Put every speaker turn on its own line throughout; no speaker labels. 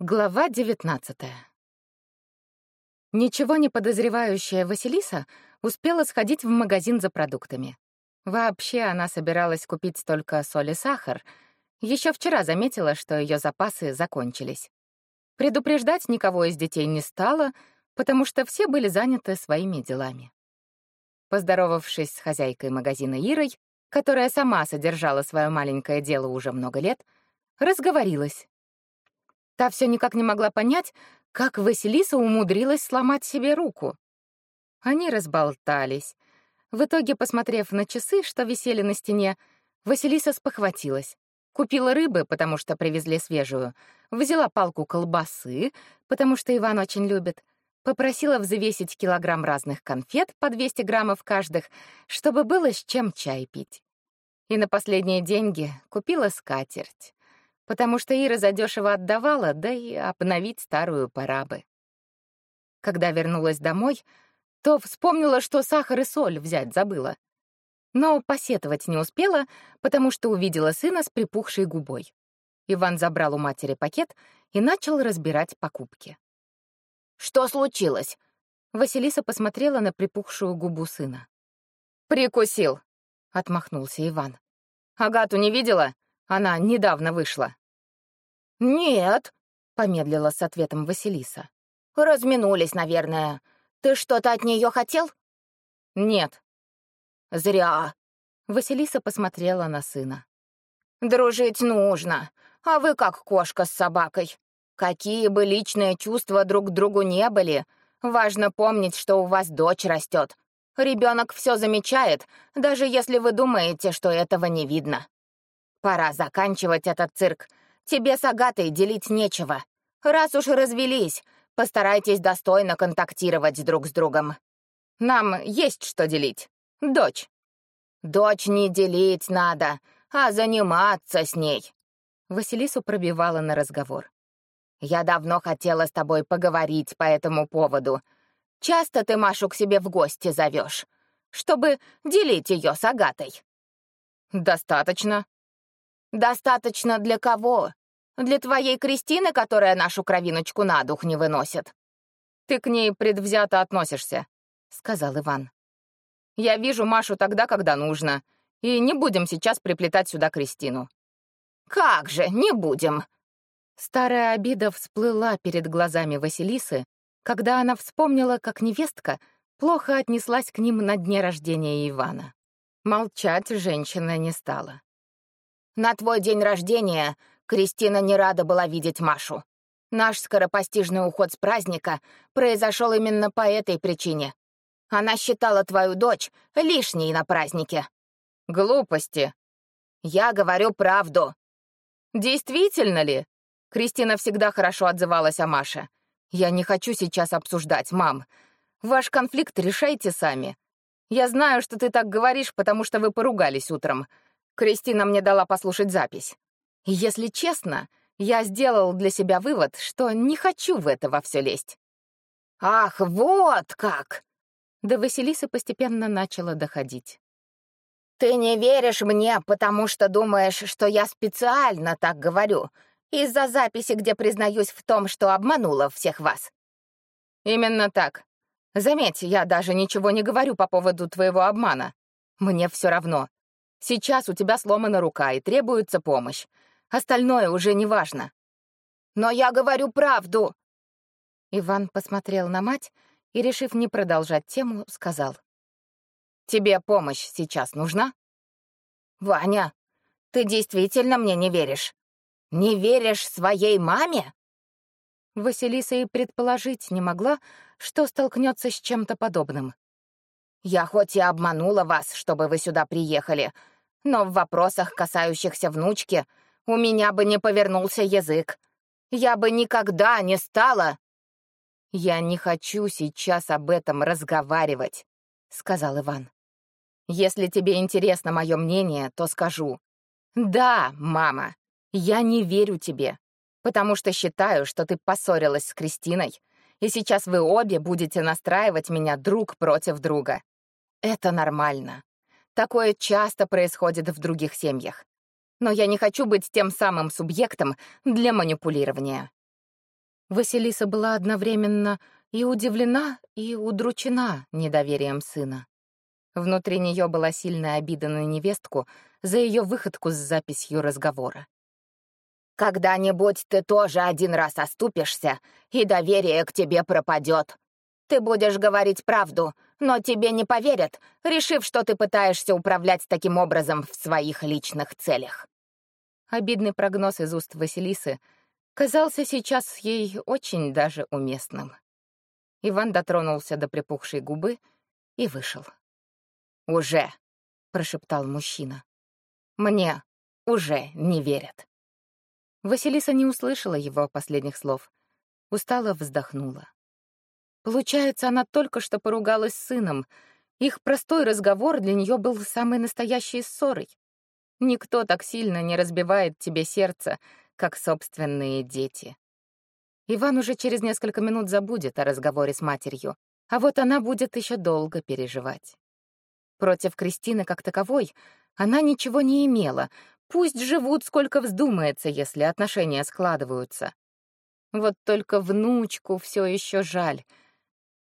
Глава 19 Ничего не подозревающая Василиса успела сходить в магазин за продуктами. Вообще она собиралась купить только соль и сахар. Еще вчера заметила, что ее запасы закончились. Предупреждать никого из детей не стала, потому что все были заняты своими делами. Поздоровавшись с хозяйкой магазина Ирой, которая сама содержала свое маленькое дело уже много лет, разговорилась Та все никак не могла понять, как Василиса умудрилась сломать себе руку. Они разболтались. В итоге, посмотрев на часы, что висели на стене, Василиса спохватилась. Купила рыбы, потому что привезли свежую, взяла палку колбасы, потому что Иван очень любит, попросила взвесить килограмм разных конфет по 200 граммов каждых, чтобы было с чем чай пить. И на последние деньги купила скатерть потому что Ира задешево отдавала, да и обновить старую пора бы. Когда вернулась домой, то вспомнила, что сахар и соль взять забыла. Но посетовать не успела, потому что увидела сына с припухшей губой. Иван забрал у матери пакет и начал разбирать покупки.
«Что случилось?»
Василиса посмотрела на припухшую губу сына.
«Прикусил», —
отмахнулся Иван.
«Агату не видела? Она недавно вышла».
«Нет», — помедлила с ответом Василиса.
«Разминулись, наверное. Ты что-то от нее хотел?»
«Нет».
«Зря».
Василиса посмотрела на сына.
«Дружить нужно. А вы как кошка с собакой. Какие бы личные чувства друг к другу не были, важно помнить, что у вас дочь растет. Ребенок все замечает, даже если вы думаете, что этого не видно. Пора заканчивать этот цирк. Тебе с Агатой делить нечего. Раз уж развелись, постарайтесь достойно контактировать друг с другом. Нам есть что делить. Дочь. Дочь не делить надо, а заниматься с ней.
Василису пробивала на разговор.
Я давно хотела с тобой поговорить по этому поводу. Часто ты Машу к себе в гости зовешь, чтобы делить ее с Агатой.
Достаточно.
Достаточно для кого? Для твоей Кристины, которая нашу кровиночку на дух не выносит.
Ты к ней предвзято относишься, сказал Иван. Я вижу Машу тогда, когда нужно, и не будем сейчас приплетать сюда Кристину.
Как же, не будем.
Старая обида всплыла перед глазами Василисы, когда она вспомнила, как невестка плохо отнеслась к ним на дне рождения Ивана. Молчать женщина не стала.
На твой день рождения Кристина не рада была видеть Машу. Наш скоропостижный уход с праздника произошел именно по этой причине. Она считала твою дочь лишней на празднике.
Глупости.
Я говорю правду.
Действительно ли? Кристина всегда хорошо отзывалась о Маше. Я не хочу сейчас обсуждать, мам. Ваш конфликт решайте сами. Я знаю, что ты так говоришь, потому что вы поругались утром. Кристина мне дала послушать запись. Если честно, я сделал для себя вывод, что не хочу в это во все лезть.
«Ах, вот как!»
До Василисы постепенно начало доходить.
«Ты не веришь мне, потому что думаешь, что я специально так говорю, из-за записи, где признаюсь в том, что обманула всех вас».
«Именно так. Заметь, я даже ничего не говорю по поводу твоего обмана. Мне все равно. Сейчас у тебя сломана рука и требуется помощь. Остальное уже не важно.
Но я говорю правду.
Иван посмотрел на мать и, решив не продолжать тему, сказал. Тебе помощь сейчас нужна?
Ваня, ты действительно мне не веришь? Не веришь своей маме?
Василиса и предположить не могла, что столкнется с чем-то подобным.
Я хоть и обманула вас, чтобы вы сюда приехали, но в вопросах, касающихся внучки, у меня бы не повернулся язык. Я бы никогда не стала...
«Я не хочу сейчас об этом разговаривать», — сказал Иван. «Если тебе интересно мое мнение, то скажу. Да, мама, я не верю тебе, потому что считаю, что ты поссорилась с Кристиной, и сейчас вы обе будете настраивать меня друг против друга. Это нормально. Такое часто происходит в других семьях. Но я не хочу быть тем самым субъектом для манипулирования. Василиса была одновременно и удивлена, и удручена недоверием сына. Внутри нее была сильная обида на невестку за ее выходку с записью разговора.
«Когда-нибудь ты тоже один раз оступишься, и доверие к тебе пропадет. Ты будешь говорить правду, но тебе не поверят, решив, что ты пытаешься управлять таким образом в своих личных целях».
Обидный прогноз из уст Василисы казался сейчас ей очень даже уместным. Иван дотронулся до припухшей губы и вышел.
«Уже», — прошептал мужчина. «Мне уже не верят».
Василиса не услышала его последних слов. Устало вздохнула. Получается, она только что поругалась с сыном. Их простой разговор для нее был самой настоящей ссорой. Никто так сильно не разбивает тебе сердце, как собственные дети. Иван уже через несколько минут забудет о разговоре с матерью, а вот она будет еще долго переживать. Против Кристины как таковой она ничего не имела, пусть живут сколько вздумается, если отношения складываются. Вот только внучку все еще жаль.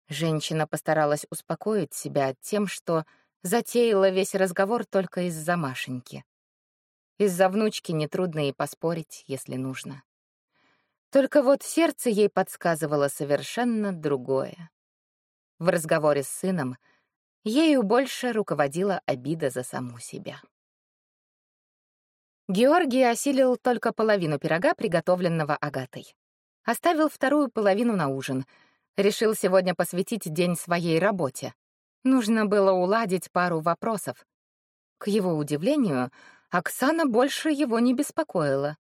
Женщина постаралась успокоить себя тем, что затеяла весь разговор только из-за Машеньки. Из-за внучки нетрудно и поспорить, если нужно. Только вот сердце ей подсказывало совершенно другое. В разговоре с сыном — Ею больше руководила обида за саму себя. Георгий осилил только половину пирога, приготовленного Агатой. Оставил вторую половину на ужин. Решил сегодня посвятить день своей работе. Нужно было уладить пару вопросов. К его удивлению, Оксана больше его не беспокоила.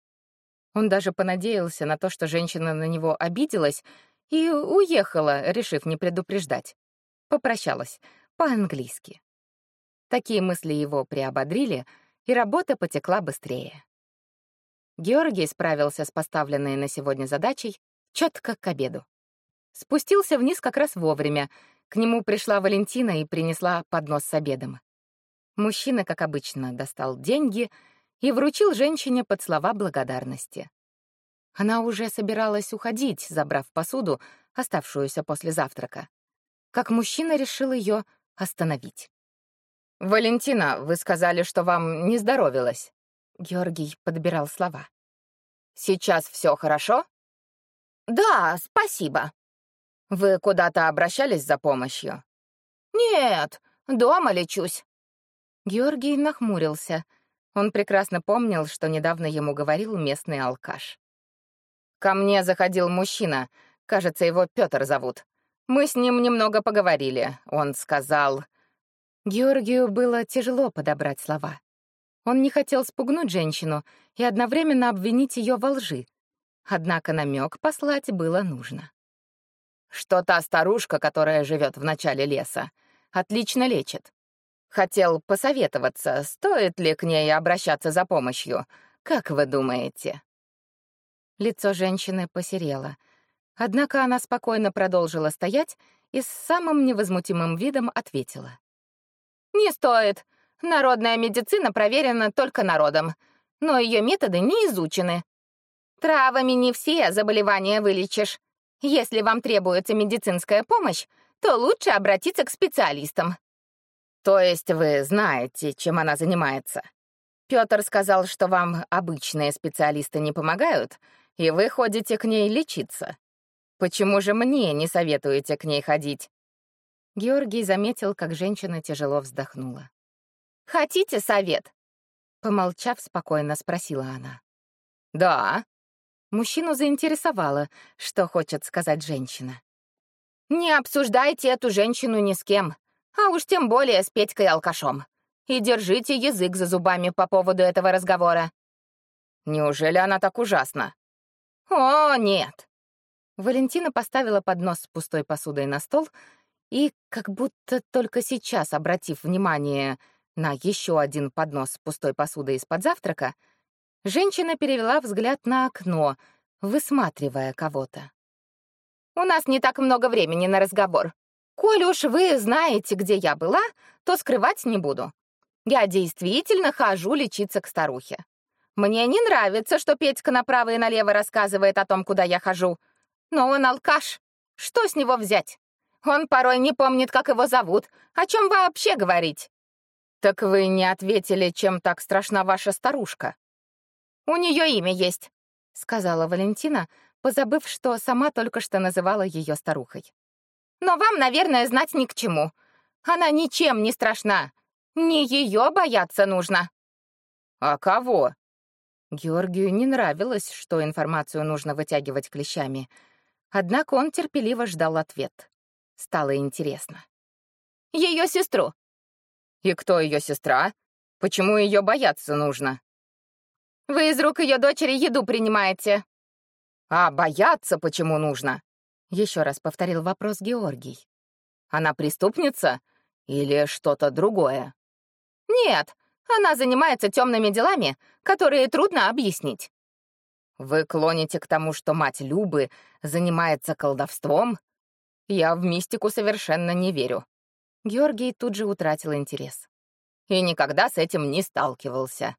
Он даже понадеялся на то, что женщина на него обиделась и уехала, решив не предупреждать. Попрощалась, по-английски. Такие мысли его приободрили, и работа потекла быстрее. Георгий справился с поставленной на сегодня задачей четко к обеду. Спустился вниз как раз вовремя. К нему пришла Валентина и принесла поднос с обедом. Мужчина, как обычно, достал деньги и вручил женщине под слова благодарности. Она уже собиралась уходить, забрав посуду, оставшуюся после завтрака. Как мужчина решил ее остановить. «Валентина, вы сказали, что вам не здоровилось». Георгий подбирал слова. «Сейчас все хорошо?»
«Да, спасибо».
«Вы куда-то обращались за помощью?»
«Нет, дома лечусь».
Георгий нахмурился. Он прекрасно помнил, что недавно ему говорил местный алкаш. «Ко мне заходил мужчина. Кажется, его Петр зовут. Мы с ним немного поговорили. Он сказал... Георгию было тяжело подобрать слова. Он не хотел спугнуть женщину и одновременно обвинить ее во лжи. Однако намек послать было нужно. Что та старушка, которая живет в начале леса, отлично лечит. Хотел посоветоваться, стоит ли к ней обращаться за помощью. Как вы думаете? Лицо женщины посерело — Однако она спокойно продолжила стоять и с самым невозмутимым видом ответила. «Не стоит. Народная медицина проверена только народом, но ее методы не изучены. Травами не все заболевания вылечишь. Если вам требуется медицинская помощь, то лучше обратиться к специалистам». «То есть вы знаете, чем она занимается?» Пётр сказал, что вам обычные специалисты не помогают, и вы ходите к ней лечиться. Почему же мне не советуете к ней ходить?» Георгий заметил, как женщина тяжело вздохнула. «Хотите совет?» Помолчав, спокойно спросила она. «Да». Мужчину заинтересовало, что хочет сказать женщина. «Не обсуждайте эту женщину ни с кем, а уж тем более с Петькой-алкашом. И держите язык за зубами по поводу этого разговора». «Неужели она так ужасна?» «О, нет. Валентина поставила поднос с пустой посудой на стол и, как будто только сейчас обратив внимание на еще один поднос с пустой посудой из-под завтрака, женщина перевела взгляд на окно, высматривая кого-то. «У нас не так много времени на разговор. Коль уж вы знаете, где я была, то скрывать не буду. Я действительно хожу лечиться к старухе. Мне не нравится, что Петька направо и налево рассказывает о том, куда я хожу.
Но он алкаш. Что с него взять? Он порой не помнит, как его зовут. О чем вообще говорить?
Так вы не ответили, чем так страшна ваша старушка.
У нее имя есть, сказала Валентина, позабыв, что сама только что называла ее старухой. Но вам, наверное, знать ни к чему. Она ничем не страшна. Не ее бояться нужно.
А кого? Георгию не нравилось, что информацию нужно вытягивать клещами. Однако он терпеливо ждал ответ. Стало интересно.
Ее сестру.
И кто ее сестра? Почему ее бояться нужно?
Вы из рук ее дочери еду принимаете.
А бояться почему нужно? Еще раз повторил вопрос Георгий. Она преступница или что-то другое?
Нет, она занимается темными делами, которые трудно объяснить.
Вы клоните к тому, что мать Любы занимается колдовством? Я в мистику совершенно не верю. Георгий тут же утратил интерес. И никогда с этим не сталкивался.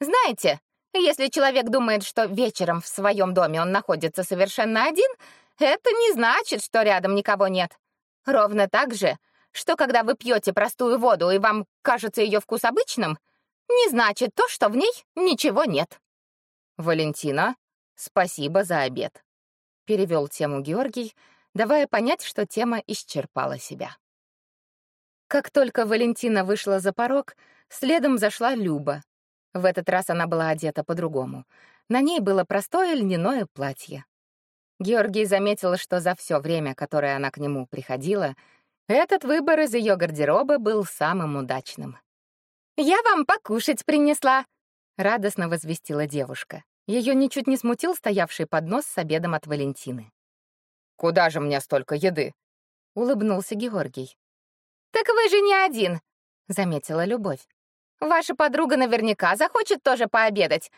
Знаете, если человек думает, что вечером в своем доме он находится совершенно один, это не значит, что рядом никого нет. Ровно так же, что когда вы пьете простую воду и вам кажется ее вкус обычным, не значит то, что в ней ничего нет.
«Валентина, спасибо за обед», — перевел тему Георгий, давая понять, что тема исчерпала себя. Как только Валентина вышла за порог, следом зашла Люба. В этот раз она была одета по-другому. На ней было простое льняное платье. Георгий заметил, что за все время, которое она к нему приходила, этот выбор из ее гардероба был самым удачным.
«Я вам покушать принесла», —
радостно возвестила девушка. Ее ничуть не смутил стоявший поднос с обедом от Валентины. «Куда же мне столько еды?» — улыбнулся Георгий.
«Так вы же не один», — заметила Любовь. «Ваша подруга наверняка захочет тоже пообедать.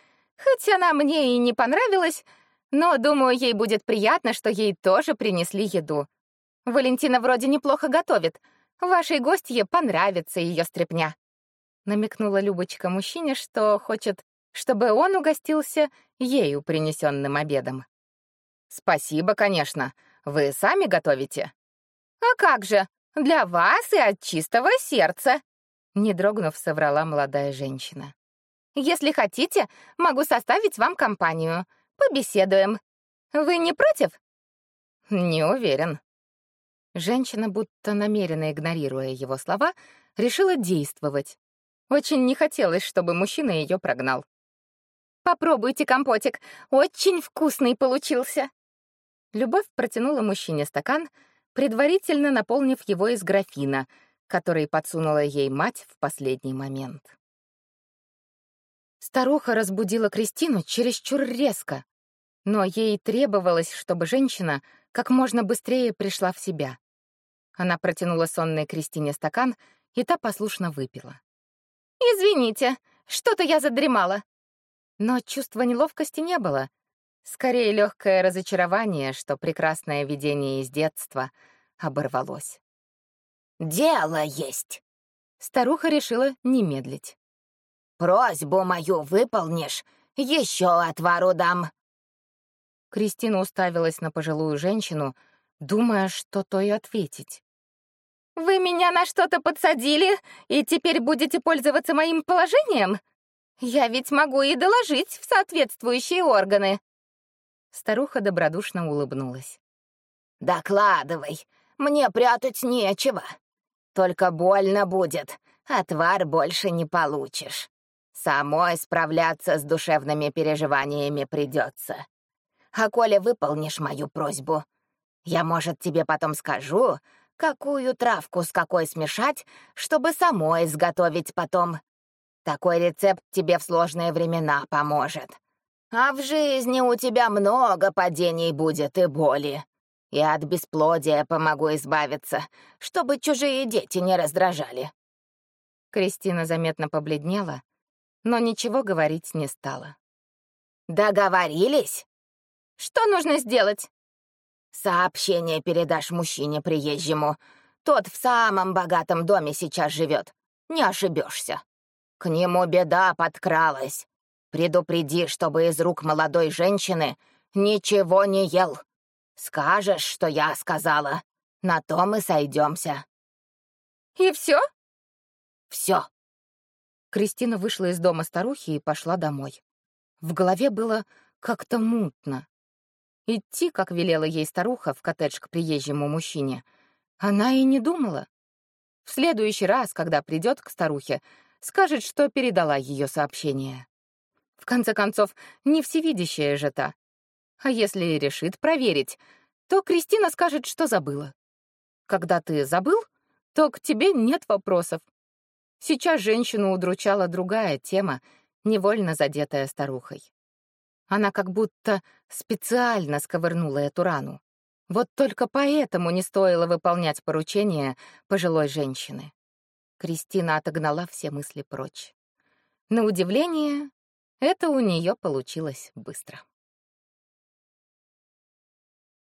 Хоть она мне и не понравилась, но, думаю, ей будет приятно, что ей тоже принесли еду. Валентина вроде неплохо готовит. Вашей гостье понравится ее стряпня».
Намекнула Любочка мужчине, что хочет, чтобы он угостился ею принесенным обедом. «Спасибо, конечно. Вы сами готовите?»
«А как же? Для вас и от чистого сердца!» Не дрогнув, соврала молодая женщина. «Если хотите, могу составить вам компанию. Побеседуем. Вы не против?»
«Не уверен», Женщина, будто намеренно игнорируя его слова, решила действовать. Очень не хотелось, чтобы мужчина ее прогнал.
«Попробуйте компотик, очень вкусный получился!»
Любовь протянула мужчине стакан, предварительно наполнив его из графина, который подсунула ей мать в последний момент. Старуха разбудила Кристину чересчур резко, но ей требовалось, чтобы женщина как можно быстрее пришла в себя. Она протянула сонной Кристине стакан, и та послушно выпила.
«Извините, что-то я задремала».
Но чувства неловкости не было. Скорее, легкое разочарование, что прекрасное видение из детства оборвалось.
«Дело есть!»
Старуха решила не медлить.
«Просьбу мою выполнишь, еще отвару дам!»
Кристина уставилась на пожилую женщину, думая, что то и ответить.
«Вы меня на что-то подсадили, и теперь будете пользоваться моим положением? Я ведь могу и доложить в соответствующие органы».
Старуха добродушно улыбнулась.
«Докладывай, мне прятать нечего. Только больно будет, отвар больше не получишь. Самой справляться с душевными переживаниями придется. А коли выполнишь мою просьбу, я, может, тебе потом скажу, какую травку с какой смешать, чтобы самой изготовить потом. Такой рецепт тебе в сложные времена поможет. А в жизни у тебя много падений будет и боли. И от бесплодия помогу избавиться, чтобы чужие дети не раздражали».
Кристина заметно побледнела, но ничего говорить не стала.
«Договорились?»
«Что нужно сделать?»
Сообщение передашь мужчине приезжему. Тот в самом богатом доме сейчас живет. Не ошибешься. К нему беда подкралась. Предупреди, чтобы из рук молодой женщины ничего не ел. Скажешь, что я сказала. На то мы сойдемся.
И все?
Все.
Кристина вышла из дома старухи и пошла домой. В голове было как-то мутно. Идти, как велела ей старуха, в коттедж к приезжему мужчине, она и не думала. В следующий раз, когда придет к старухе, скажет, что передала ее сообщение. В конце концов, не всевидящая же та. А если решит проверить, то Кристина скажет, что забыла. Когда ты забыл, то к тебе нет вопросов. Сейчас женщину удручала другая тема, невольно задетая старухой. Она как будто специально сковырнула эту рану. Вот только поэтому не стоило выполнять поручение пожилой женщины. Кристина отогнала все мысли прочь. На удивление, это у нее получилось быстро.